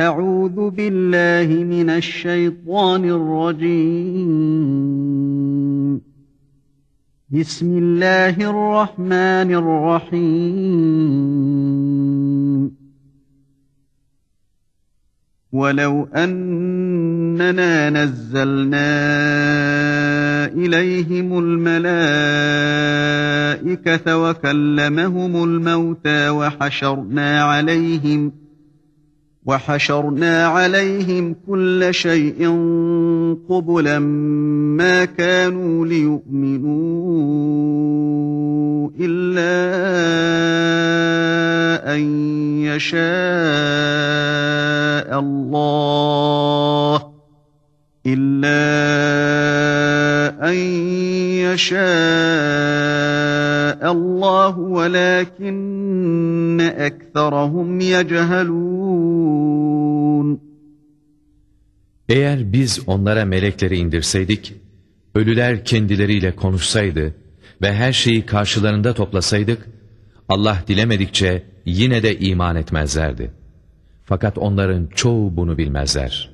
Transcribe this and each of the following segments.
أعوذ بالله من الشيطان الرجيم. بسم الله الرحمن الرحيم. ولو أننا نزلنا إليهم الملائكة وكلمهم الموتى وحشرنا عليهم ۖ وحشرنا عليهم كل شيء قبلا ما كانوا ليؤمنوا إلا أن يشاء الله إلا أن يشاء الله ولكن ekserahum yecelûn. Eğer biz onlara melekleri indirseydik, ölüler kendileriyle konuşsaydı ve her şeyi karşılarında toplasaydık, Allah dilemedikçe yine de iman etmezlerdi. Fakat onların çoğu bunu bilmezler.''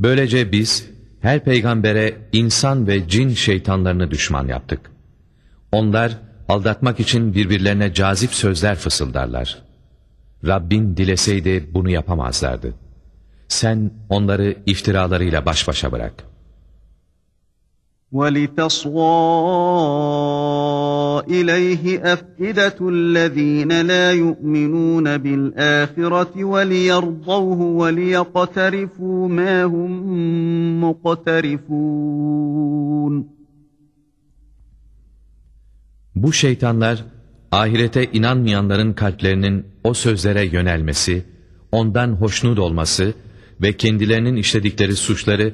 Böylece biz her peygambere insan ve cin şeytanlarını düşman yaptık. Onlar aldatmak için birbirlerine cazip sözler fısıldarlar. Rabbin dileseydi bunu yapamazlardı. Sen onları iftiralarıyla baş başa bırak.'' وَلِتَصْغَى إِلَيْهِ أَفْئِدَةُ الَّذ۪ينَ لَا يُؤْمِنُونَ بِالْآخِرَةِ وَلِيَرْضَوْهُ وَلِيَقْتَرِفُوا مَا هُمْ مُقْتَرِفُونَ Bu şeytanlar ahirete inanmayanların kalplerinin o sözlere yönelmesi, ondan hoşnut olması ve kendilerinin işledikleri suçları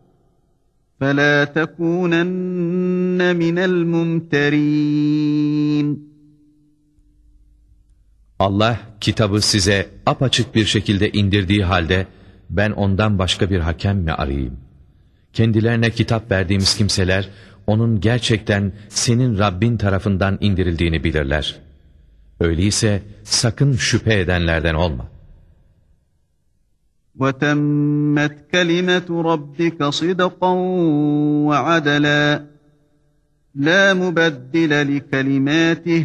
فَلَا تَكُونَنَّ مِنَ الْمُمْتَرِينَ Allah kitabı size apaçık bir şekilde indirdiği halde ben ondan başka bir hakem mi arayayım? Kendilerine kitap verdiğimiz kimseler onun gerçekten senin Rabbin tarafından indirildiğini bilirler. Öyleyse sakın şüphe edenlerden olma. وَتَمَّتْ كَلِمَةُ رَبِّكَ صِدْقًا وَعَدْلًا لَا مُبَدِّلَ لِكَلِمَاتِهِ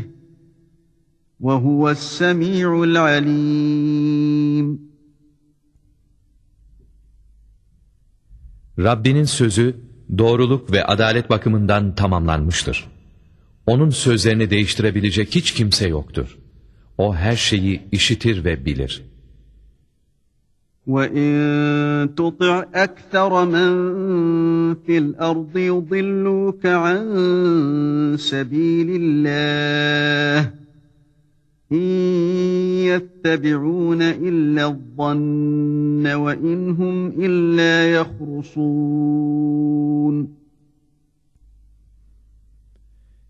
وَهُوَ السَّمِيعُ الْعَلِيمُ Rabbinin sözü doğruluk ve adalet bakımından tamamlanmıştır. Onun sözlerini değiştirebilecek hiç kimse yoktur. O her şeyi işitir ve bilir.'' وَاِنْ تُطِعْ أَكْثَرَ مَنْ فِي الْأَرْضِ يُضِلُّوكَ عَنْ سَب۪يلِ اللّٰهِ اِنْ يَتَّبِعُونَ اِلَّا الظَّنَّ وَاِنْ هُمْ اِلَّا يَخْرُصُونَ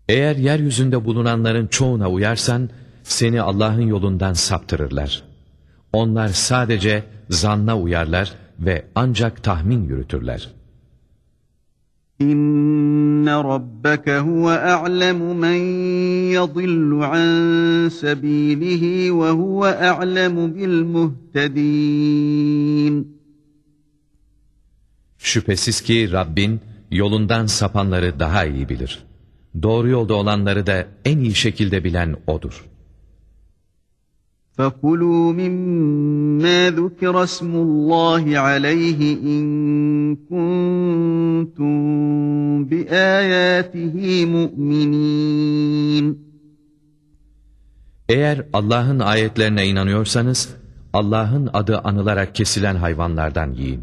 Eğer yeryüzünde bulunanların çoğuna uyarsan, seni Allah'ın yolundan saptırırlar. Onlar sadece zanna uyarlar ve ancak tahmin yürütürler. İnne rabbeke huve a'lemu men yadillu an sabilihi ve huve a'lemu bil muhtedin. Şüphesiz ki Rabbin yolundan sapanları daha iyi bilir. Doğru yolda olanları da en iyi şekilde bilen O'dur. فَكُلُوا مِمَّا ذُكِرَ اسْمُ اللّٰهِ عَلَيْهِ اِنْ كُنْتُمْ بِآيَاتِهِ مُؤْمِنِينَ Eğer Allah'ın ayetlerine inanıyorsanız, Allah'ın adı anılarak kesilen hayvanlardan yiyin.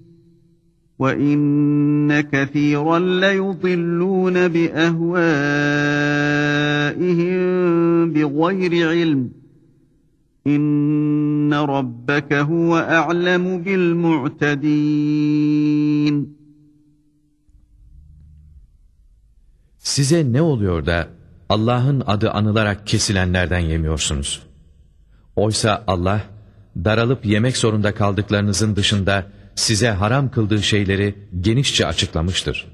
وَإِنَّ كَثِيرًا لَيُضِلُّونَ بِأَهْوَائِهِمْ بِغَيْرِ عِلْمٍ إِنَّ رَبَّكَ هُوَ أَعْلَمُ بِالْمُعْتَدِينَ Size ne oluyor da Allah'ın adı anılarak kesilenlerden yemiyorsunuz? Oysa Allah, daralıp yemek zorunda kaldıklarınızın dışında size haram kıldığı şeyleri genişçe açıklamıştır.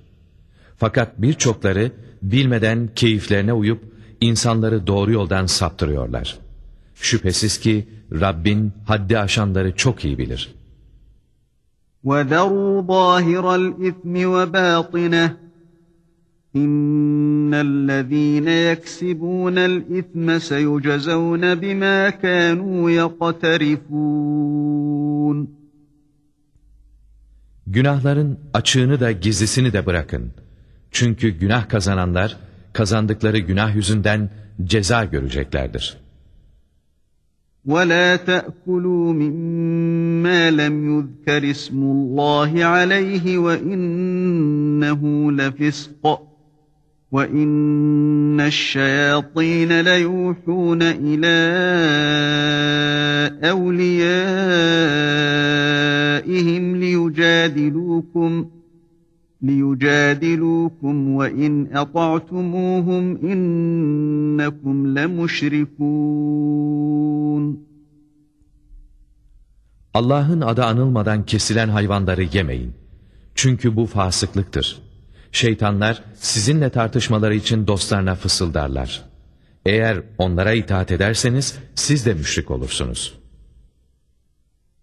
Fakat birçokları bilmeden keyiflerine uyup insanları doğru yoldan saptırıyorlar. Şüphesiz ki Rabbin haddi aşanları çok iyi bilir. وَذَرُوا ظَاهِرَ الْإِثْمِ وَبَاطِنَهُ اِنَّ الَّذ۪ينَ يَكْسِبُونَ الْإِثْمَ سَيُجَزَوْنَ بِمَا كَانُوا يَقْتَرِفُونَ Günahların açığını da gizlisini de bırakın. Çünkü günah kazananlar kazandıkları günah yüzünden ceza göreceklerdir. وَلَا تَأْكُلُوا مِمَّا لَمْ يُذْكَرِ اسْمُ اللّٰهِ عَلَيْهِ وَإِنَّهُ لَفِسْقٌ وَإِنَّ الشَّيَاطِينَ لَيُوحُونَ إِلَى أَوْلِيَائِهِمْ لِيُجَادِلُوكُمْ لِيُجَادِلُوكُمْ وَإِنْ أَطَعْتُمُوهُمْ إِنَّكُمْ لَمُشْرِكُونَ Allah'ın adı anılmadan kesilen hayvanları yemeyin. Çünkü bu fasıklıktır. Şeytanlar sizinle tartışmaları için dostlarına fısıldarlar. Eğer onlara itaat ederseniz siz de müşrik olursunuz.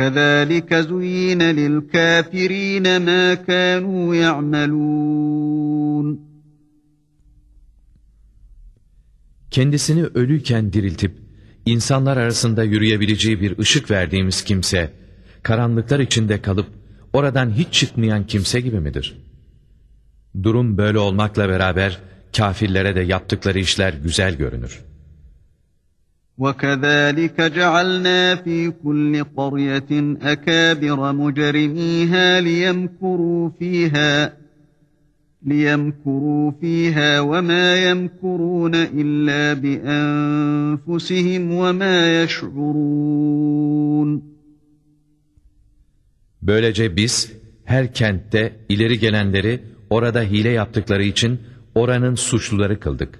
كَذَٰلِكَ زُيِّنَ لِلْكَافِر۪ينَ مَا كَانُوا يَعْمَلُونَ Kendisini ölüyken diriltip, insanlar arasında yürüyebileceği bir ışık verdiğimiz kimse, karanlıklar içinde kalıp, oradan hiç çıkmayan kimse gibi midir? Durum böyle olmakla beraber, kafirlere de yaptıkları işler güzel görünür.'' وَكَذَٰلِكَ جَعَلْنَا ف۪ي كُلِّ قَرْيَةٍ أَكَابِرَ مُجْرِمِيهَا لِيَمْكُرُوا ف۪يهَا لِيَمْكُرُوا ف۪يهَا وَمَا يَمْكُرُونَ إِلَّا بِأَنْفُسِهِمْ وَمَا يَشْعُرُونَ Böylece biz her kentte ileri gelenleri orada hile yaptıkları için oranın suçluları kıldık.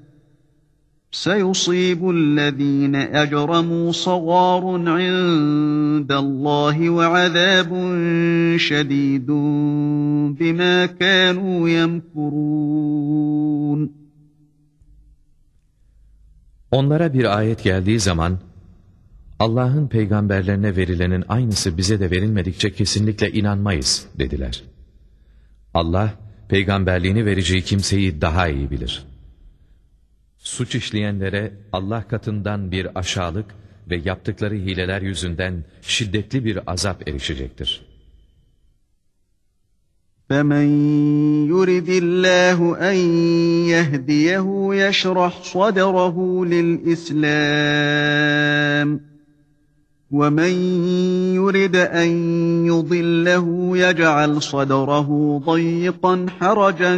سَيُصِيبُ الَّذ۪ينَ أَجْرَمُوا صَغَارٌ عِنْدَ اللّٰهِ وَعَذَابٌ شَد۪يدٌ بِمَا كَانُوا يَمْكُرُونَ Onlara bir ayet geldiği zaman, Allah'ın peygamberlerine verilenin aynısı bize de verilmedikçe kesinlikle inanmayız dediler. Allah, peygamberliğini vereceği kimseyi daha iyi bilir. Suç işleyenlere Allah katından bir aşağılık ve yaptıkları hileler yüzünden şiddetli bir azap erişecektir. فَمَنْ يُرِدِ اللّٰهُ اَنْ يَهْدِيَهُ يَشْرَحْ صَدْرَهُ لِلْإِسْلَامِ وَمَنْ يُرِدْ اَنْ يُضِلَّهُ يَجْعَلْ صَدْرَهُ ضَيِّقًا حَرَجًا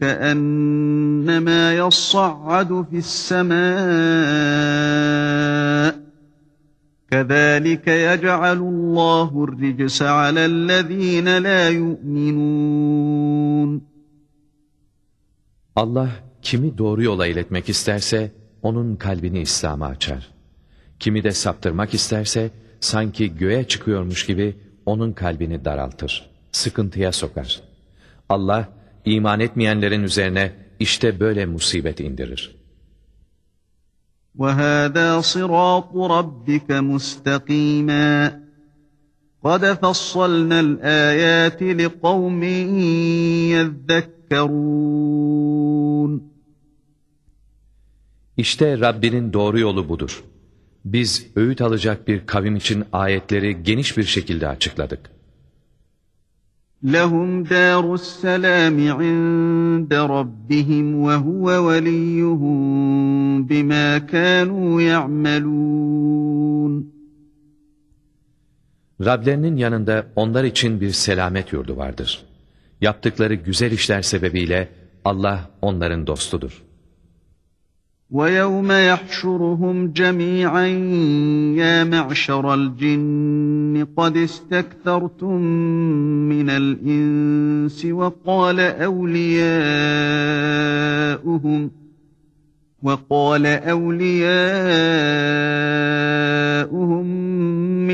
كَأَنَّمَا يَصَّعَّدُ فِي السَّمَاءِ كَذَٰلِكَ يَجْعَلُ اللّٰهُ الرِّجْسَ عَلَى الَّذ۪ينَ لَا يُؤْمِنُونَ Allah kimi doğru yola iletmek isterse onun kalbini İslam'a açar. Kimi de saptırmak isterse sanki göğe çıkıyormuş gibi onun kalbini daraltır, sıkıntıya sokar. Allah iman etmeyenlerin üzerine işte böyle musibet indirir. وَهَذَا صِرَاطُ رَبِّكَ مُسْتَقِيمًا قَدْ فَصَّلْنَا الْآيَاتِ لِقَوْمٍ يَذَّكَّرُونَ İşte Rabbinin doğru yolu budur. biz öğüt alacak bir kavim için ayetleri geniş bir şekilde açıkladık. لَهُمْ دَارُ السَّلَامِ عِنْدَ رَبِّهِمْ وَهُوَ وَلِيُّهُمْ بِمَا كَانُوا يَعْمَلُونَ Rablerinin yanında onlar için bir selamet yurdu vardır. Yaptıkları güzel işler sebebiyle Allah onların dostudur. وَيَوْمَ يَحْشُرُهُمْ جَمِيعًا يَا مَعْشَرَ الْجِنِّ قَدِ اسْتَكْثَرْتُمْ مِنَ الْإِنسِ وَقَالَ أَوْلِيَاؤُهُمْ وَقَالَ أَوْلِيَاؤُهُمْ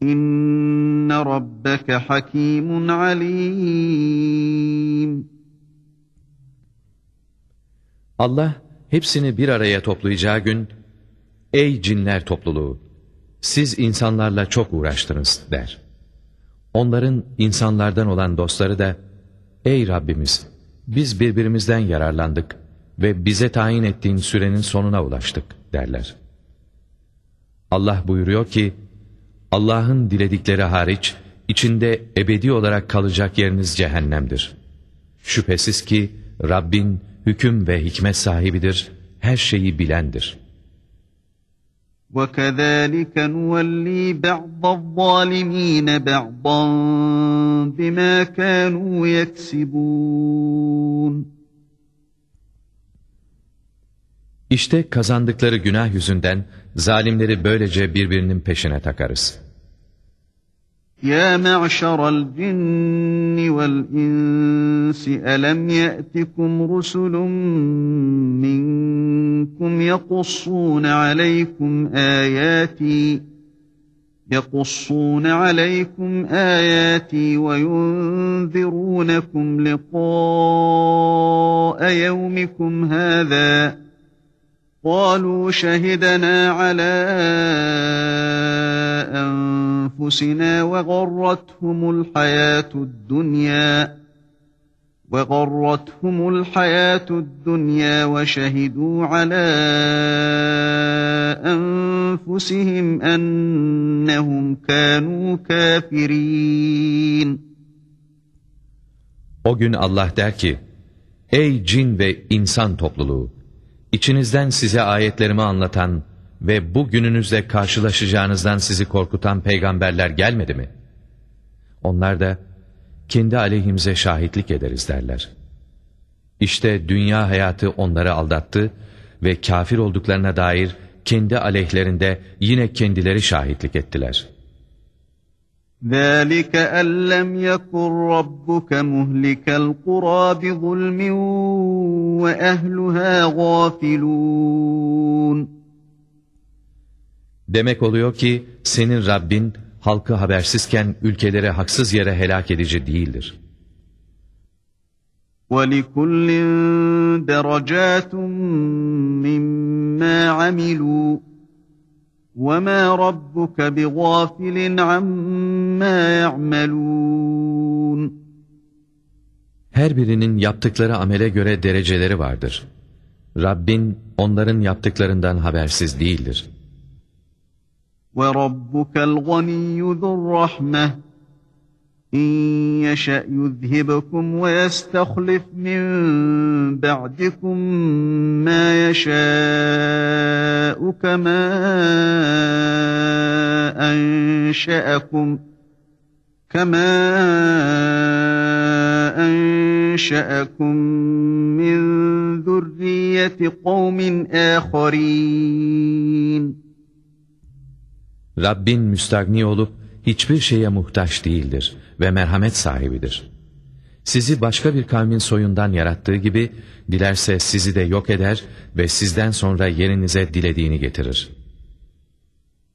İnne rabbeke hakimun alim. Allah hepsini bir araya toplayacağı gün, Ey cinler topluluğu! Siz insanlarla çok uğraştınız der. Onların insanlardan olan dostları da, Ey Rabbimiz! Biz birbirimizden yararlandık ve bize tayin ettiğin sürenin sonuna ulaştık derler. Allah buyuruyor ki, Allah'ın diledikleri hariç, içinde ebedi olarak kalacak yeriniz cehennemdir. Şüphesiz ki Rabbin hüküm ve hikmet sahibidir, her şeyi bilendir. وَكَذَٰلِكَ نُوَلِّي بَعْضَ الظَّالِم۪ينَ بَعْضًا بِمَا كَانُوا يَكْسِبُونَ İşte kazandıkları günah yüzünden zalimleri böylece birbirinin peşine takarız. يا معشر الجن والإنس ألم يأتكم رسل منكم يقصون عليكم آياتي يقصون عليكم آياتي وينذرونكم لقاء يومكم هذا قالوا شهدنا على أنفسنا وغرتهم الحياة الدنيا وغرتهم الحياة الدنيا وشهدوا على أنفسهم أنهم كانوا كافرين O gün Allah der ki, Ey cin ve insan topluluğu! İçinizden size ayetlerimi anlatan ve bu gününüzle karşılaşacağınızdan sizi korkutan peygamberler gelmedi mi? Onlar da kendi aleyhimize şahitlik ederiz derler. İşte dünya hayatı onları aldattı ve kafir olduklarına dair kendi aleyhlerinde yine kendileri şahitlik ettiler. ذَٰلِكَ أَنْ لَمْ يَكُنْ رَبُّكَ مُهْلِكَ الْقُرَى بِظُلْمٍ وَأَهْلُهَا غَافِلُونَ Demek oluyor ki senin Rabbin halkı habersizken ülkeleri haksız yere helak edici değildir. وَلِكُلٍّ دَرَجَاتٌ مِّمَّا عَمِلُوا وَمَا رَبُّكَ بِغَافِلٍ عَمَّا يَعْمَلُونَ Her birinin yaptıkları amele göre dereceleri vardır. Rabbin onların yaptıklarından habersiz değildir. وَرَبُّكَ الْغَنِيُّ ذُو الرَّحْمَةِ إِنْ يَشَأْ يُذْهِبْكُمْ وَيَسْتَخْلِفْ مِنْ بَعْدِكُمْ مَا يَشَاءُ كَمَا أَنْشَأَكُمْ كَمَا أَنْشَأَكُمْ مِنْ ذُرِّيَّةِ قَوْمٍ آخَرِينَ Rabbin müstagni olup hiçbir şeye muhtaç değildir ve merhamet sahibidir. Sizi başka bir kavmin soyundan yarattığı gibi, dilerse sizi de yok eder ve sizden sonra yerinize dilediğini getirir.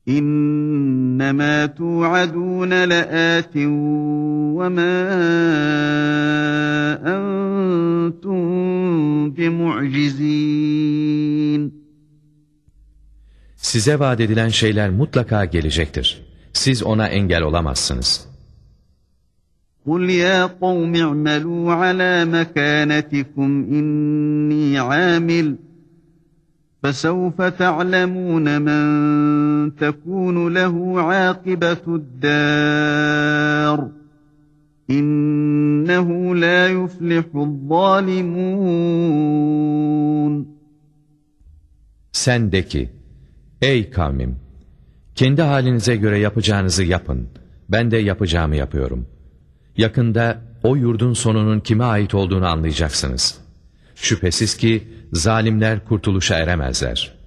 İnnemâ tu'adûne le'âtin ve mâ entum bimu'cizîn. Size vaat edilen şeyler mutlaka gelecektir. Siz ona engel olamazsınız. قُلْ يَا قَوْمِ اعْمَلُوا عَلَى مَكَانَتِكُمْ إِنِّي عَامِلٌ فَسَوْفَ تَعْلَمُونَ مَنْ تَكُونُ لَهُ عَاقِبَةُ الدَّارِ إِنَّهُ لَا يُفْلِحُ الظَّالِمُونَ Sen de ki, ey kavmim, kendi halinize göre yapacağınızı yapın, ben de yapacağımı yapıyorum.'' Yakında o yurdun sonunun kime ait olduğunu anlayacaksınız. Şüphesiz ki zalimler kurtuluşa eremezler.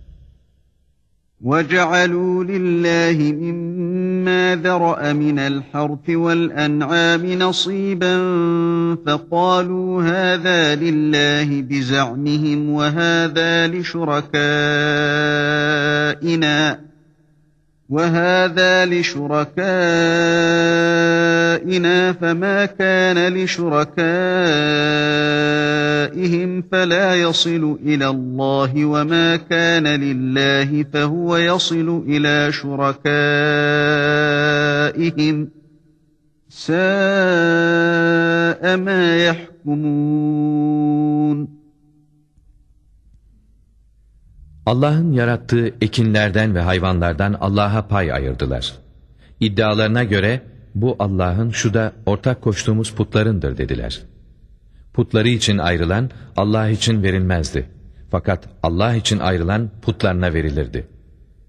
وَجَعَلُوا لِلَّهِ مِمَّا ذَرَأَ مِنَ الْحَرْثِ وَالْأَنْعَامِ نَصِيبًا فَقَالُوا هَذَا لِلَّهِ بِزَعْمِهِمْ وَهَذَا لِشُرَكَائِنَا وَهَذَا لِشُرَكَائِنَا فَمَا كَانَ لِشُرَكَائِهِمْ فَلَا يَصِلُ إِلَى اللَّهِ وَمَا كَانَ لِلَّهِ فَهُوَ يَصِلُ إِلَى شُرَكَائِهِمْ سَاءَ مَا يَحْكُمُونَ Allah'ın yarattığı ekinlerden ve hayvanlardan Allah'a pay ayırdılar. İddialarına göre bu Allah'ın şu da ortak koştuğumuz putlarındır dediler. Putları için ayrılan Allah için verilmezdi. Fakat Allah için ayrılan putlarına verilirdi.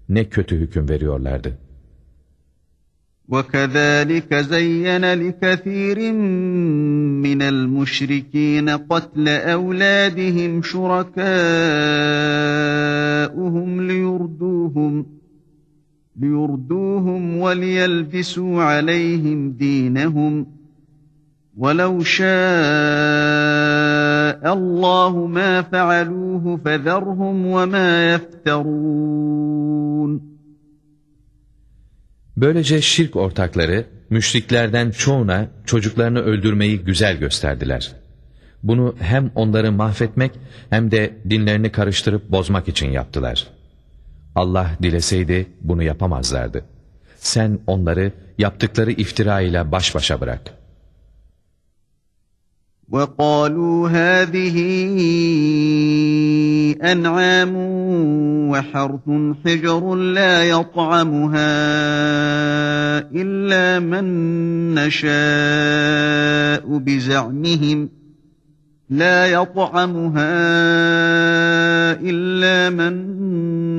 Ne kötü hüküm veriyorlardı. وَكَذَٰلِكَ زَيَّنَ لِكَثِيرٍ مِّنَ الْمُشْرِكِينَ قَتْلَ أَوْلَادِهِمْ شُرَكَاؤُهُمْ لِيُرْدُوهُمْ لِيُرْدُوهُمْ وَلِيَلْبِسُوا عَلَيْهِمْ دِينَهُمْ وَلَوْ شَاءَ اللّٰهُ مَا فَعَلُوهُ فَذَرْهُمْ وَمَا يَفْتَرُونَ Böylece şirk ortakları müşriklerden çoğuna çocuklarını öldürmeyi güzel gösterdiler. Bunu hem onları mahvetmek hem de dinlerini karıştırıp bozmak için yaptılar. Allah dileseydi bunu yapamazlardı. Sen onları yaptıkları iftira ile baş başa bırak. وَقَالُوا هَذِهِ أَنْعَامٌ وَحَرْثٌ حِجْرٌ لَا يَطْعَمُهَا إِلَّا مَنْ نَشَاءُ بِزَعْمِهِمْ لَا يَطْعَمُهَا إِلَّا مَنْ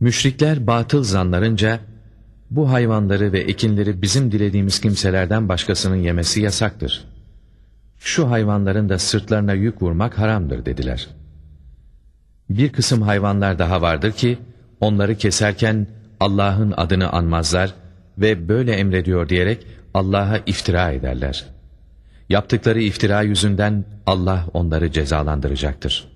Müşrikler batıl zanlarınca, bu hayvanları ve ekinleri bizim dilediğimiz kimselerden başkasının yemesi yasaktır. Şu hayvanların da sırtlarına yük vurmak haramdır dediler. Bir kısım hayvanlar daha vardır ki, onları keserken Allah'ın adını anmazlar ve böyle emrediyor diyerek Allah'a iftira ederler. Yaptıkları iftira yüzünden Allah onları cezalandıracaktır.''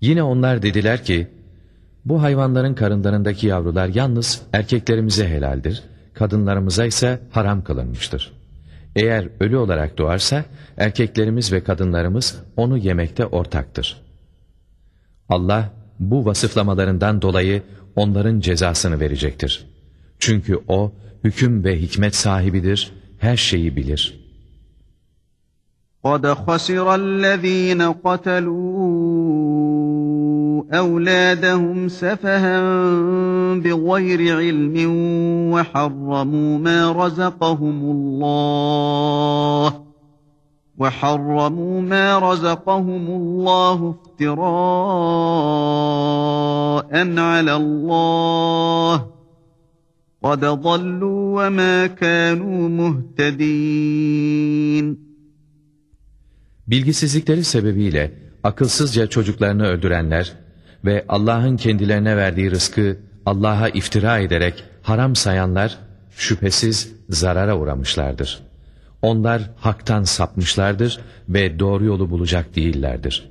Yine onlar dediler ki, bu hayvanların karınlarındaki yavrular yalnız erkeklerimize helaldir, kadınlarımıza ise haram kılınmıştır. Eğer ölü olarak doğarsa, erkeklerimiz ve kadınlarımız onu yemekte ortaktır. Allah, bu vasıflamalarından dolayı onların cezasını verecektir. Çünkü O, hüküm ve hikmet sahibidir, her şeyi bilir.'' قد خسر الذين قتلوا أولادهم سفها بغير علم وحرموا ما رزقهم الله وحرموا ما رزقهم الله افتراء على الله قد ضلوا وما كانوا مهتدين Bilgisizlikleri sebebiyle akılsızca çocuklarını öldürenler ve Allah'ın kendilerine verdiği rızkı Allah'a iftira ederek haram sayanlar şüphesiz zarara uğramışlardır. Onlar haktan sapmışlardır ve doğru yolu bulacak değillerdir.''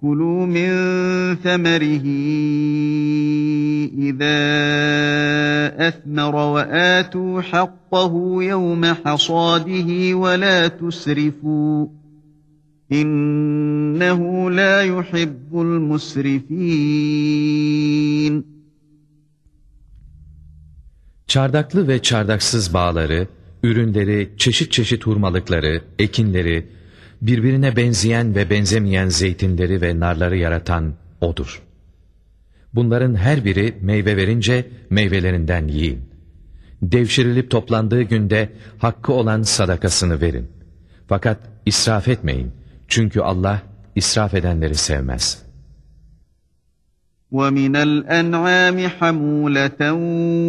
Kulu min semerihi izâ esmere ve âtû hakkahu yevme hasâdihi ve lâ tusrifû. İnnehu la. Çardaklı ve çardaksız bağları, ürünleri, çeşit çeşit hurmalıkları, ekinleri, birbirine benzeyen ve benzemeyen zeytinleri ve narları yaratan O'dur. Bunların her biri meyve verince meyvelerinden yiyin. Devşirilip toplandığı günde hakkı olan sadakasını verin. Fakat israf etmeyin. Çünkü Allah israf edenleri sevmez. وَمِنَ الْأَنْعَامِ حَمُولَةً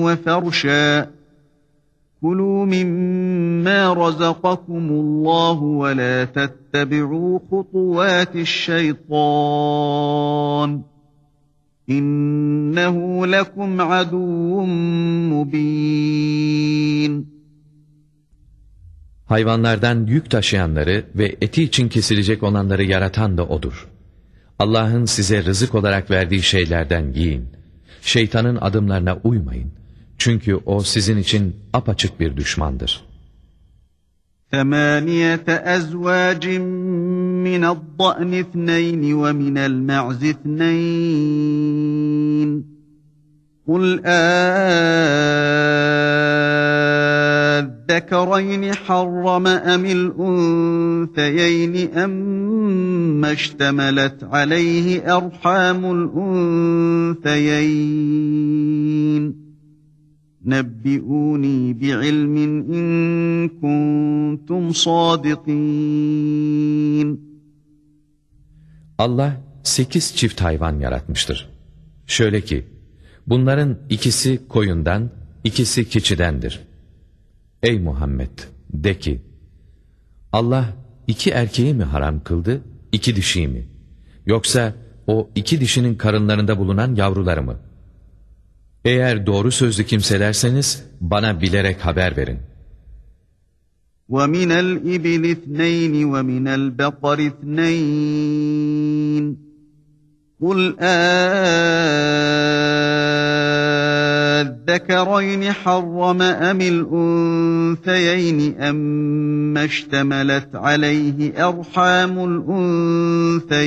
وَفَرْشًا Kulu mimma razakakumullahu ve la tettebi'u hutuvatiş şeytan. İnnehu lekum aduvun mubin. Hayvanlardan yük taşıyanları ve eti için kesilecek olanları yaratan da O'dur. Allah'ın size rızık olarak verdiği şeylerden yiyin. Şeytanın adımlarına uymayın. Çünkü o sizin için apaçık bir düşmandır. ثمانية أزواج من الضأن اثنين ومن المعز اثنين قل آذكرين حرم أم الأنثيين أم اشتملت عليه أرحام الأنثيين نَبِّئُونِي بِعِلْمٍ اِنْ كُنْتُمْ صَادِقِينَ Allah sekiz çift hayvan yaratmıştır. Şöyle ki, bunların ikisi koyundan, ikisi keçidendir. Ey Muhammed! De ki, Allah iki erkeği mi haram kıldı, iki dişiyi mi? Yoksa o iki dişinin karınlarında bulunan yavruları mı? Eğer doğru sözlü kimselerseniz bana bilerek haber verin. وَمِنَ الْإِبِلِ اثْنَيْنِ وَمِنَ الْبَقَرِ اثْنَيْنِ قُلْ آذَّكَرَيْنِ حَرَّمَ أَمِ الْأُنْثَيَيْنِ أَمَّا اشْتَمَلَتْ عَلَيْهِ أَرْحَامُ الْأُنْثَيَيْنِ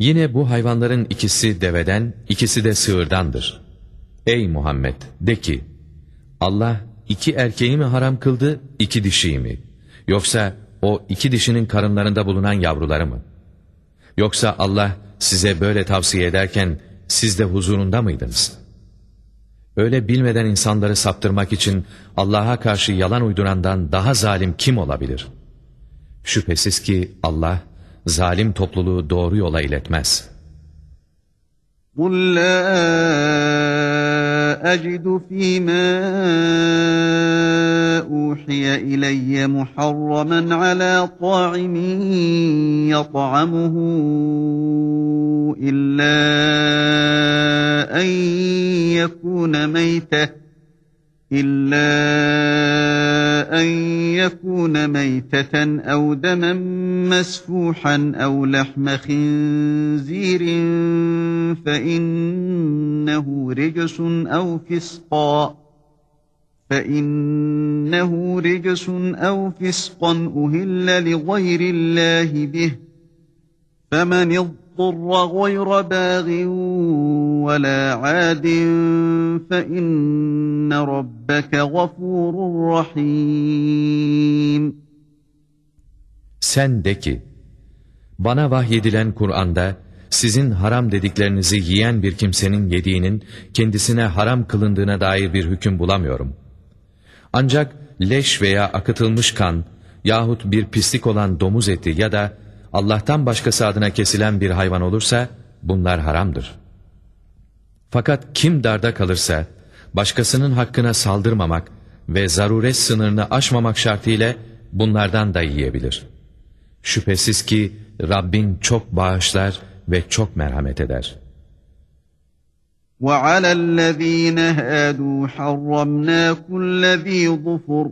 Yine bu hayvanların ikisi deveden, ikisi de sığırdandır. Ey Muhammed! De ki, Allah iki erkeği mi haram kıldı, iki dişiyi mi? Yoksa o iki dişinin karınlarında bulunan yavruları mı? Yoksa Allah size böyle tavsiye ederken siz de huzurunda mıydınız? Öyle bilmeden insanları saptırmak için Allah'a karşı yalan uydurandan daha zalim kim olabilir? Şüphesiz ki Allah zalim topluluğu doğru yola iletmez. قُلْ لَا أَجِدُ فِي مَا أُوحِيَ إِلَيَّ مُحَرَّمًا عَلَى طَاعِمٍ يَطْعَمُهُ إِلَّا أَنْ يَكُونَ مَيْتَةً إِلَّا أَنْ يَكُونَ مَيْتَةً أَوْ دَمًا مَسْفُوحًا أَوْ لَحْمَ خِنْزِيرٍ فَإِنَّهُ رِجْسٌ أَوْ فِسْقًا فَإِنَّهُ رِجْسٌ أَوْ فِسْقًا أُهِلَّ لِغَيْرِ اللَّهِ بِهِ فَمَنِ اضْطُرَّ غَيْرَ بَاغٍ وَلَا عَادٍ فَإِنَّ رَبَّكَ غَفُورٌ رَحِيمٌ Sen de ki, bana vahyedilen Kur'an'da sizin haram dediklerinizi yiyen bir kimsenin yediğinin kendisine haram kılındığına dair bir hüküm bulamıyorum. Ancak leş veya akıtılmış kan yahut bir pislik olan domuz eti ya da Allah'tan başkası adına kesilen bir hayvan olursa bunlar haramdır. Fakat kim darda kalırsa başkasının hakkına saldırmamak ve zaruret sınırını aşmamak şartıyla bunlardan da yiyebilir. Şüphesiz ki Rabbin çok bağışlar ve çok merhamet eder. وَعَلَى الَّذ۪ينَ هَادُوا حَرَّمْنَا كُلَّ ذ۪ي ظُفُرٍ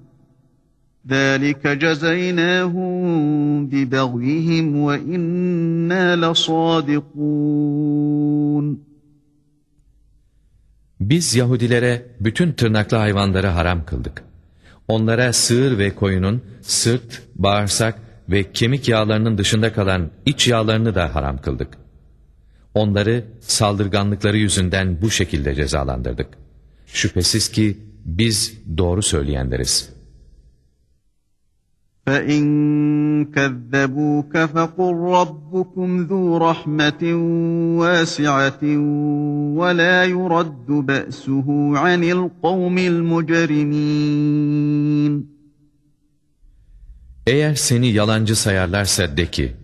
ذَٰلِكَ جَزَيْنَاهُمْ بِبَغْيِهِمْ وَإِنَّا لَصَادِقُونَ Biz Yahudilere bütün tırnaklı hayvanları haram kıldık. Onlara sığır ve koyunun sırt, bağırsak ve kemik yağlarının dışında kalan iç yağlarını da haram kıldık. Onları saldırganlıkları yüzünden bu şekilde cezalandırdık. Şüphesiz ki biz doğru söyleyenleriz.'' فَاِنْ كَذَّبُوكَ فَقُلْ رَبُّكُمْ ذُو رَحْمَةٍ وَاسِعَةٍ وَلَا يُرَدُّ بَأْسُهُ عَنِ الْقَوْمِ الْمُجْرِمِينَ Eğer seni yalancı sayarlarsa de ki,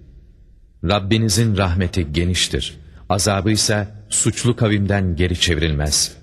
Rabbinizin rahmeti geniştir, azabı ise suçlu kavimden geri çevrilmez.''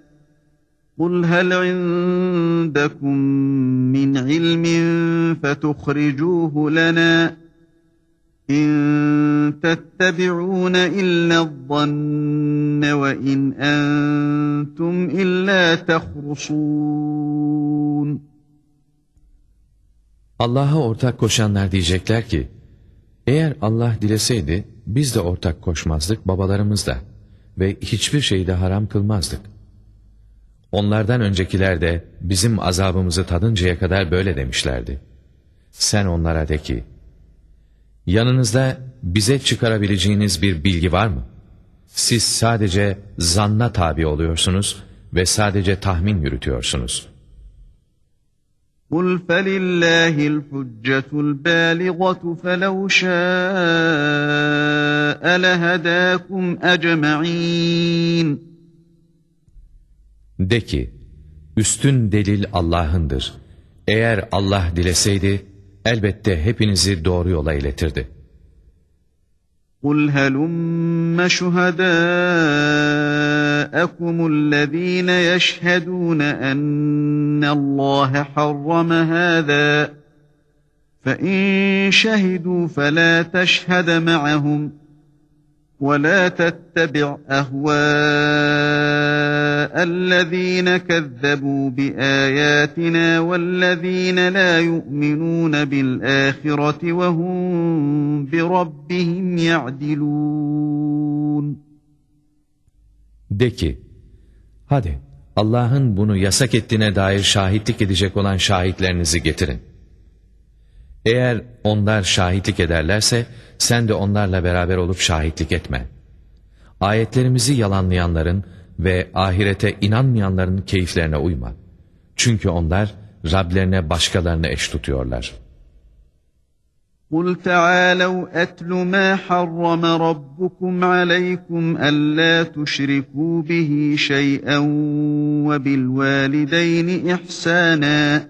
قُلْ هَلْ عِنْدَكُمْ مِنْ عِلْمٍ فَتُخْرِجُوهُ لَنَا اِنْ تَتَّبِعُونَ اِلَّا الظَّنَّ وَاِنْ اَنْتُمْ اِلَّا تَخْرُصُونَ Allah'a ortak koşanlar diyecekler ki, eğer Allah dileseydi biz de ortak koşmazdık babalarımız da ve hiçbir şeyi de haram kılmazdık. Onlardan öncekiler de bizim azabımızı tadıncaya kadar böyle demişlerdi. Sen onlara de ki, yanınızda bize çıkarabileceğiniz bir bilgi var mı? Siz sadece zanna tabi oluyorsunuz ve sadece tahmin yürütüyorsunuz. قُلْ فَلِلَّهِ الْحُجَّةُ الْبَالِغَةُ فَلَوْ شَاءَ لَهَدَاكُمْ أَجْمَعِينَ De ki, üstün delil Allah'ındır. Eğer Allah dileseydi, elbette hepinizi doğru yola iletirdi. قُلْ هَلُمَّ شُهَدَاءَكُمُ الَّذ۪ينَ يَشْهَدُونَ أَنَّ اللّٰهَ حَرَّمَ هَذَا فَاِنْ شَهِدُوا فَلَا تَشْهَدَ مَعَهُمْ وَلَا تَتَّبِعْ أَهْوَاءَ الَّذ۪ينَ كَذَّبُوا بِآيَاتِنَا وَالَّذ۪ينَ لَا يُؤْمِنُونَ بِالْآخِرَةِ وَهُمْ بِرَبِّهِمْ يَعْدِلُونَ De ki, hadi Allah'ın bunu yasak ettiğine dair şahitlik edecek olan şahitlerinizi getirin. Eğer onlar şahitlik ederlerse, sen de onlarla beraber olup şahitlik etme. Ayetlerimizi yalanlayanların ve ahirete inanmayanların keyiflerine uyma. Çünkü onlar Rablerine başkalarını eş tutuyorlar. قُلْ تَعَالَوْا أَتْلُ مَا حَرَّمَ رَبُّكُمْ عَلَيْكُمْ أَلَّا تُشْرِكُوا بِهِ شَيْئًا وَبِالْوَالِدَيْنِ إِحْسَانًا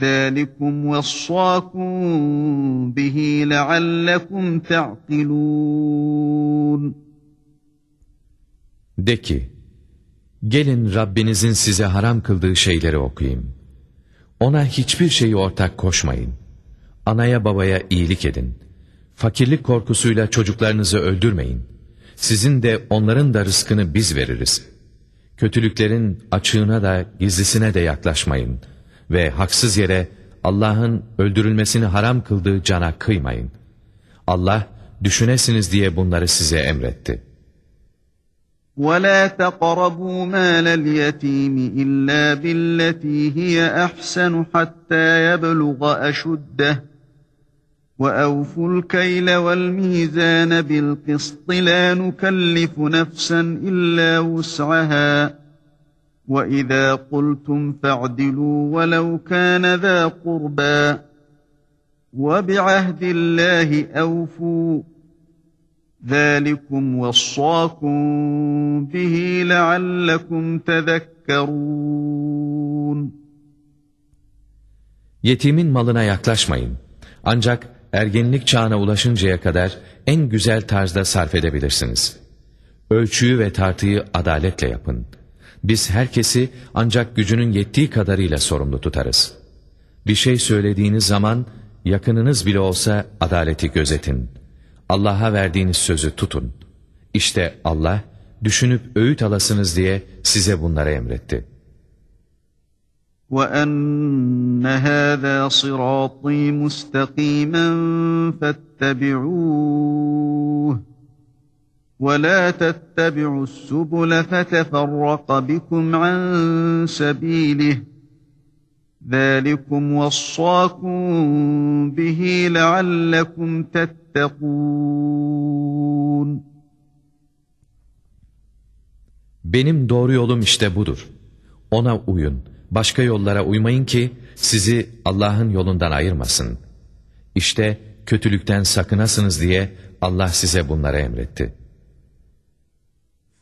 ذَٰلِكُمْ وَصَّاكُمْ بِهِ لَعَلَّكُمْ تَعْقِلُونَ De ki, gelin Rabbinizin size haram kıldığı şeyleri okuyayım. Ona hiçbir şeyi ortak koşmayın. Anaya babaya iyilik edin. Fakirlik korkusuyla çocuklarınızı öldürmeyin. Sizin de onların da rızkını biz veririz. Kötülüklerin açığına da gizlisine de yaklaşmayın. Ve haksız yere Allah'ın öldürülmesini haram kıldığı cana kıymayın. Allah düşünesiniz diye bunları size emretti. وَلَا تَقْرَبُوا مَالَ الْيَتِيمِ إِلَّا بِالَّتِي هِيَ أَحْسَنُ حَتَّى يَبْلُغَ أَشُدَّهُ وَأَوْفُوا الْكَيْلَ وَالْمِيزَانَ بِالْقِسْطِ لَا نُكَلِّفُ نَفْسًا إِلَّا وُسْعَهَا وَإِذَا قُلْتُمْ فَاعْدِلُوا وَلَوْ كَانَ ذَا قُرْبَى وَبِعَهْدِ اللّٰهِ أَوْفُوا ذَٰلِكُمْ وَصَّاكُمْ بِهِ لَعَلَّكُمْ تَذَكَّرُونَ Yetimin malına yaklaşmayın. Ancak ergenlik çağına ulaşıncaya kadar en güzel tarzda sarf edebilirsiniz. Ölçüyü ve tartıyı adaletle yapın. Biz herkesi ancak gücünün yettiği kadarıyla sorumlu tutarız. Bir şey söylediğiniz zaman yakınınız bile olsa adaleti gözetin. Allah'a verdiğiniz sözü tutun. İşte Allah düşünüp öğüt alasınız diye size bunları emretti. وَأَنَّ هَذَا صِرَاطِي مُسْتَقِيمًا فَاتَّبِعُوهُ وَلَا تَتَّبِعُوا السُّبُلَ فَتَفَرَّقَ بِكُمْ عَنْ سَبِيلِهِ ذَٰلِكُمْ وَصَّاكُمْ بِهِ لَعَلَّكُمْ تَتَّقُونَ Benim doğru yolum işte budur. Ona uyun. başka yollara uymayın ki sizi Allah'ın yolundan ayırmasın. İşte kötülükten sakınasınız diye Allah size bunları emretti.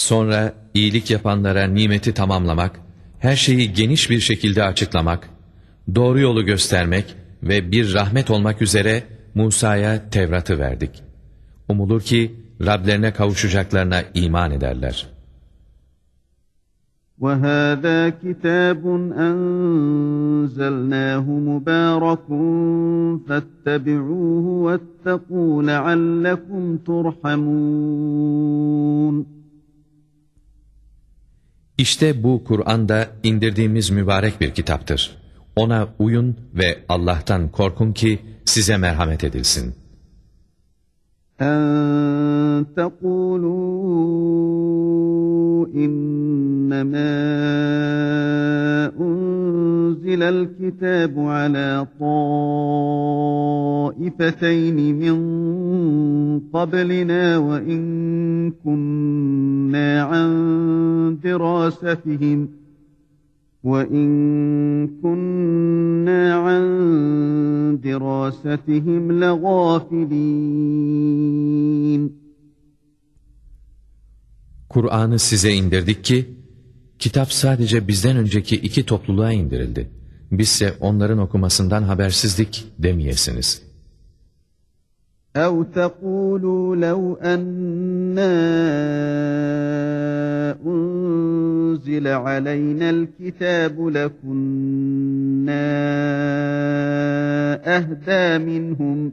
Sonra iyilik yapanlara nimeti tamamlamak, her şeyi geniş bir şekilde açıklamak, doğru yolu göstermek ve bir rahmet olmak üzere Musa'ya Tevrat'ı verdik. Umulur ki Rablerine kavuşacaklarına iman ederler. وَهَذَا كِتَابٌ أَنزَلْنَاهُ مُبَارَكٌ فَاتَّبِعُوهُ وَاتَّقُوا لَعَلَّكُمْ تُرْحَمُونَ İşte bu Kur'an'da indirdiğimiz mübarek bir kitaptır. Ona uyun ve Allah'tan korkun ki size merhamet edilsin. أَن تَقُولُوا إِنَّمَا أُنزِلَ الْكِتَابُ عَلَى طَائِفَتَيْنِ مِنْ قَبْلِنَا وَإِنْ كُنَّا عَنْ دِرَاسَتِهِمْ وَإِنْ كُنَّا عَنْ دِرَاسَتِهِمْ لَغَافِلِينَ Kur'an'ı size indirdik ki, kitap sadece bizden önceki iki topluluğa indirildi. Bizse onların okumasından habersizlik demeyesiniz. أَوْ تَقُولُوا لَوْ أَنَّا أُنزِلَ عَلَيْنَا الْكِتَابُ لَكُنَّا أَهْدَى مِنْهُمْ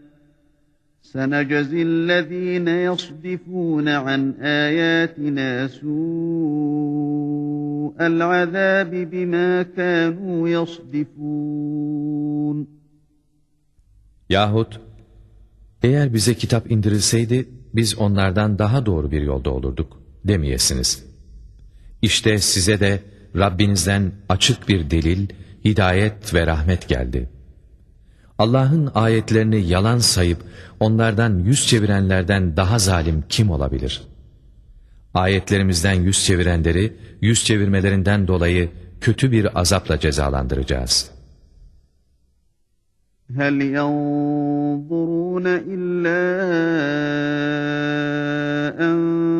سَنَجْزِي الَّذ۪ينَ يَصْدِفُونَ عَنْ آيَاتِنَا سُوءَ الْعَذَابِ بِمَا كَانُوا يَصْدِفُونَ Yahut, eğer bize kitap indirilseydi, biz onlardan daha doğru bir yolda olurduk demeyesiniz. İşte size de Rabbinizden açık bir delil, hidayet ve rahmet geldi. Allah'ın ayetlerini yalan sayıp onlardan yüz çevirenlerden daha zalim kim olabilir? Ayetlerimizden yüz çevirenleri yüz çevirmelerinden dolayı kötü bir azapla cezalandıracağız. هَلْ يَنظُرُونَ إِلَّا أَن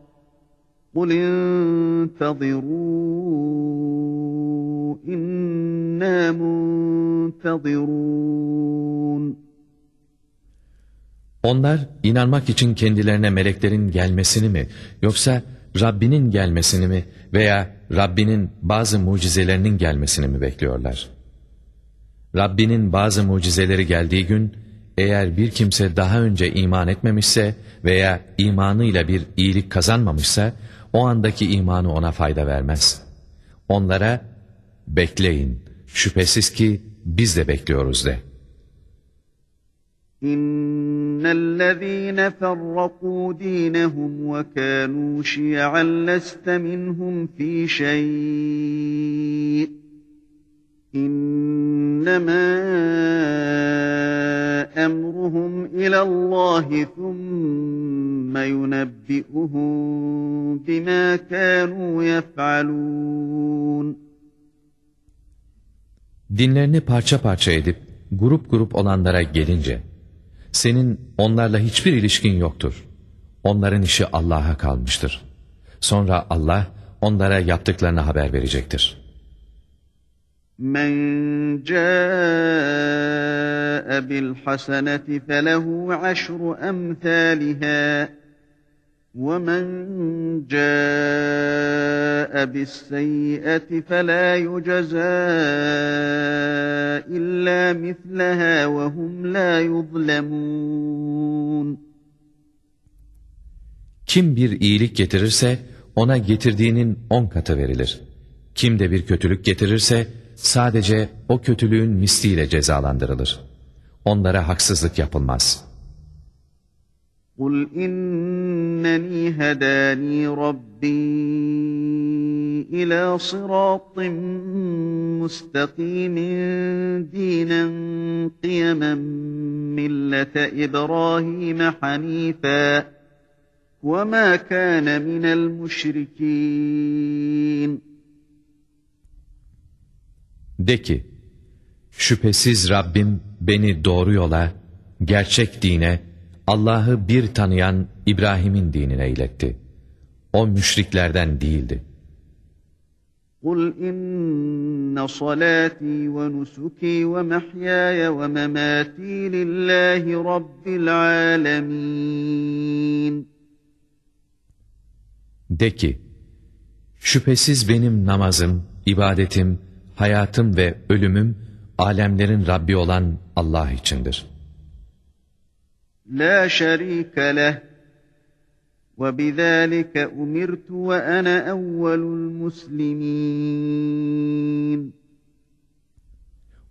قُلْ انتظروا إِنَّا مُنْتَظِرُونَ Onlar inanmak için kendilerine meleklerin gelmesini mi, yoksa Rabbinin gelmesini mi veya Rabbinin bazı mucizelerinin gelmesini mi bekliyorlar? Rabbinin bazı mucizeleri geldiği gün, eğer bir kimse daha önce iman etmemişse veya imanıyla bir iyilik kazanmamışsa, o andaki imanı ona fayda vermez. Onlara, bekleyin, şüphesiz ki biz de bekliyoruz de. إن الذين فرقوا دينهم وكانوا شيعا لست منهم في شيء İnnemâ emruhum ilallâhi thumme yunebbi'uhum bimâ kânû yef'alûn. Dinlerini parça parça edip grup grup olanlara gelince, senin onlarla hiçbir ilişkin yoktur. Onların işi Allah'a kalmıştır. Sonra Allah onlara yaptıklarını haber verecektir.'' Men ca'e bil haseneti felehu aşru emthaliha ve men ca'e bis seyyiyeti fela yuceza illa misleha ve. Kim bir iyilik getirirse ona getirdiğinin on katı verilir. Kim de bir kötülük getirirse sadece o kötülüğün misliyle cezalandırılır. Onlara haksızlık yapılmaz. قُلْ إِنَّنِي هَدَانِي رَبِّي إِلَى صِرَاطٍ مُسْتَقِيمٍ دِينًا قِيَمًا مِلَّةَ إِبْرَاهِيمَ حَنِيفًا وَمَا كَانَ مِنَ الْمُشْرِكِينَ De ki, şüphesiz Rabbim beni doğru yola, gerçek dine, Allah'ı bir tanıyan İbrahim'in dinine iletti. O müşriklerden değildi. قُلْ إِنَّ صَلَاتِي وَنُسُكِي وَمَحْيَايَ وَمَمَاتِي لِلَّهِ رَبِّ الْعَالَمِينَ De ki, şüphesiz benim namazım, ibadetim, hayatım ve ölümüm, alemlerin Rabbi olan Allah içindir. La şerike leh ve bizalike umirtu ve ana evvelul muslimin.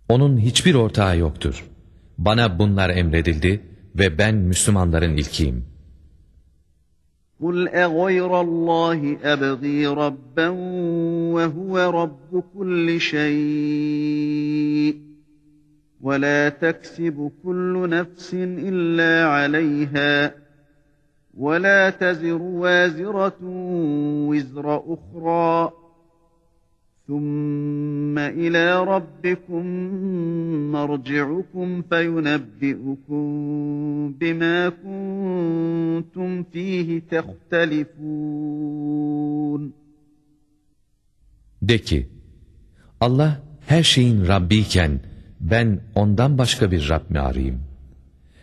Onun hiçbir ortağı yoktur. Bana bunlar emredildi ve ben Müslümanların ilkiyim. قُلْ أَغَيْرَ اللّٰهِ أَبْغِي رَبًّا وَهُوَ رَبُّ كُلِّ شَيْءٍ وَلَا تَكْسِبُ كُلُّ نَفْسٍ إِلَّا عَلَيْهَا وَلَا تَزِرُ وَازِرَةٌ وِزْرَ أُخْرَى ثُمَّ إِلَى رَبِّكُمْ مَرْجِعُكُمْ فَيُنَبِّئُكُمْ بِمَا كُنْتُمْ فِيهِ تَخْتَلِفُونَ De ki, Allah her şeyin Rabbi iken ben ondan başka bir Rab mi arayayım?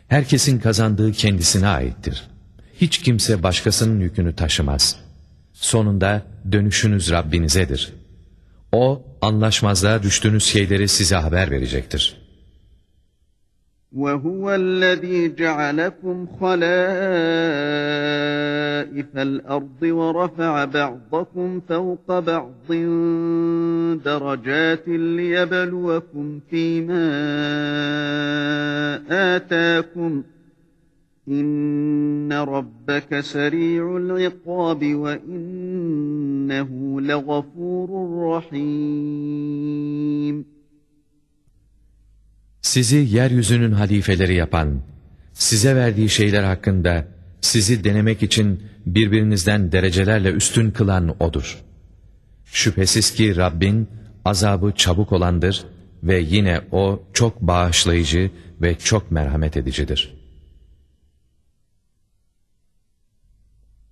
Herkesin kazandığı kendisine aittir. Hiç kimse başkasının yükünü taşımaz. Sonunda dönüşünüz Rabbinizedir. O anlaşmazlığa düştüğünüz şeyleri size haber verecektir. وَهُوَ الَّذ۪ي جَعَلَكُمْ خَلَائِفَ الْأَرْضِ وَرَفَعَ بَعْضَكُمْ فَوْقَ بَعْضٍ دَرَجَاتٍ لِيَبْلُوَكُمْ ف۪ي مَا آتَاكُمْ İnne rabbeke seri'ul ikabi ve innehu legafurur rahim. Sizi yeryüzünün halifeleri yapan, size verdiği şeyler hakkında sizi denemek için birbirinizden derecelerle üstün kılan O'dur. Şüphesiz ki Rabbin azabı çabuk olandır ve yine O çok bağışlayıcı ve çok merhamet edicidir.''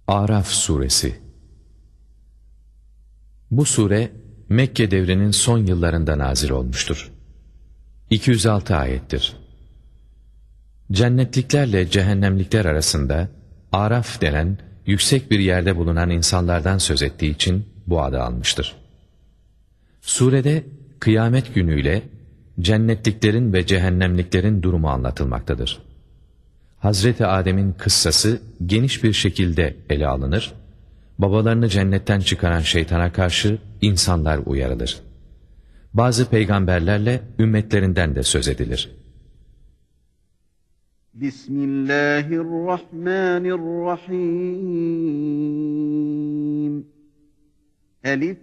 Araf Suresi Bu sure Mekke devrinin son yıllarında nazil olmuştur. 206 ayettir. Cennetliklerle cehennemlikler arasında Araf denen yüksek bir yerde bulunan insanlardan söz ettiği için bu adı almıştır. Surede kıyamet günüyle cennetliklerin ve cehennemliklerin durumu anlatılmaktadır. Hazreti Adem'in kıssası geniş bir şekilde ele alınır, babalarını cennetten çıkaran şeytana karşı insanlar uyarılır. Bazı peygamberlerle ümmetlerinden de söz edilir. Bismillahirrahmanirrahim Elif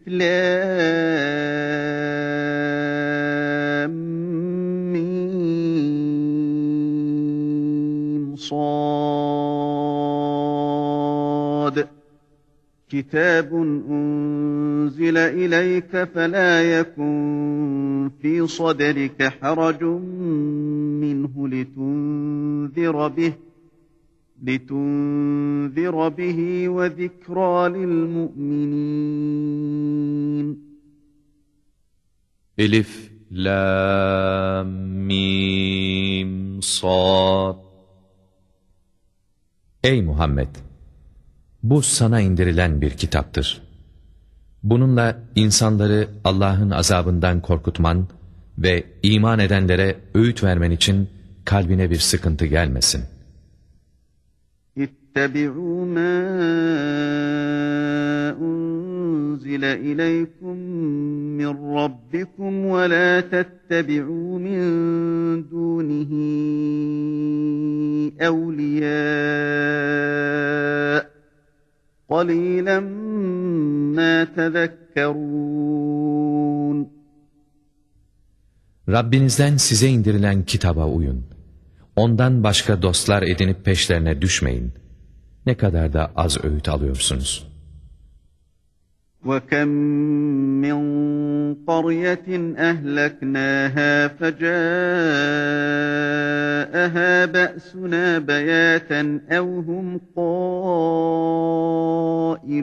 صاد. كتاب أنزل إليك فلا يكن في صدرك حرج منه لتنذر به لتنذر به وذكرى للمؤمنين. ألف لام ميم صاد. Ey Muhammed! Bu sana indirilen bir kitaptır. Bununla insanları Allah'ın azabından korkutman ve iman edenlere öğüt vermen için kalbine bir sıkıntı gelmesin. İttebi'û mâ أنزل إليكم من ربكم ولا تتبعوا من دونه أولياء قليلا ما تذكرون Rabbinizden size indirilen kitaba uyun. Ondan başka dostlar edinip peşlerine düşmeyin. Ne kadar da az öğüt alıyorsunuz. وَكَمْ مِنْ قَرْيَةٍ أَهْلَكْنَاهَا فَجَاءَهَا بَأْسُنَا بَيَاتًا أَوْ هُمْ قَائِلُونَ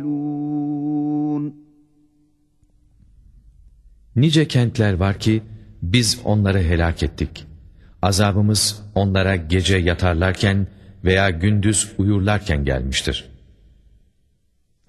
Nice kentler var ki biz onları helak ettik. Azabımız onlara gece yatarlarken veya gündüz uyurlarken gelmiştir.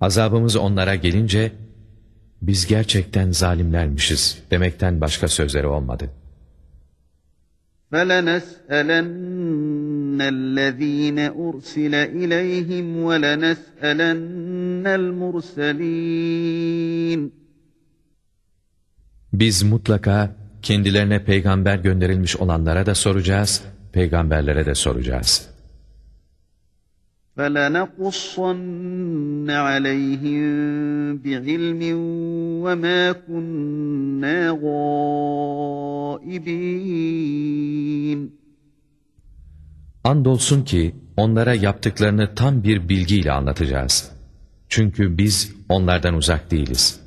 Azabımız onlara gelince biz gerçekten zalimlermişiz demekten başka sözleri olmadı. فَلَنَسْأَلَنَّ الَّذ۪ينَ أُرْسِلَ إِلَيْهِمْ وَلَنَسْأَلَنَّ الْمُرْسَلِينَ Biz mutlaka kendilerine peygamber gönderilmiş olanlara da soracağız, peygamberlere de soracağız. فَلَنَقُصَّنَّ عَلَيْهِمْ بِعِلْمٍ وَمَا كُنَّا غَائِبِينَ Andolsun ki onlara yaptıklarını tam bir bilgiyle anlatacağız. Çünkü biz onlardan uzak değiliz.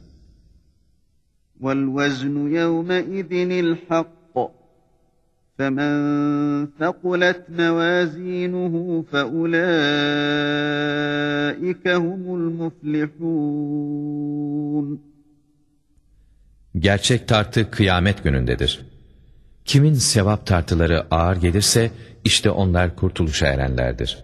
وَالْوَزْنُ يَوْمَئِذٍ الْحَقُّ فَمَنْ ثَقُلَتْ مَوَازِينُهُ فَأُولَٰئِكَ هُمُ الْمُفْلِحُونَ Gerçek tartı kıyamet günündedir. Kimin sevap tartıları ağır gelirse işte onlar kurtuluşa erenlerdir.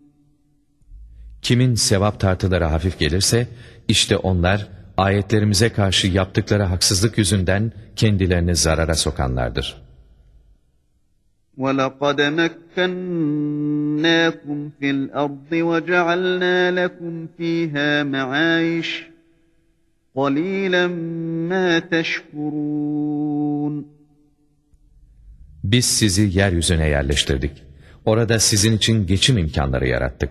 Kimin sevap tartıları hafif gelirse işte onlar ayetlerimize karşı yaptıkları haksızlık yüzünden kendilerini zarara sokanlardır. وَلَقَدْ مَكَّنَّاكُمْ فِي الْأَرْضِ وَجَعَلْنَا لَكُمْ فِيهَا مَعَايِشَ قَلِيلًا مَا تَشْكُرُونَ Biz sizi yeryüzüne yerleştirdik. Orada sizin için geçim imkanları yarattık.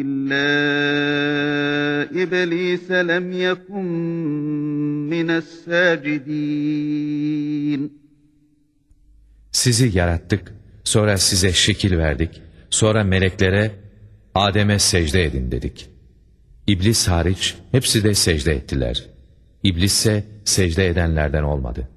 إِلَّا إِبْلِيسَ لَمْ يَكُنْ مِنَ السَّاجِدِينَ Sizi yarattık, sonra size şekil verdik, sonra meleklere Adem'e secde edin dedik. İblis hariç hepsi de secde ettiler. İblis ise secde edenlerden olmadı.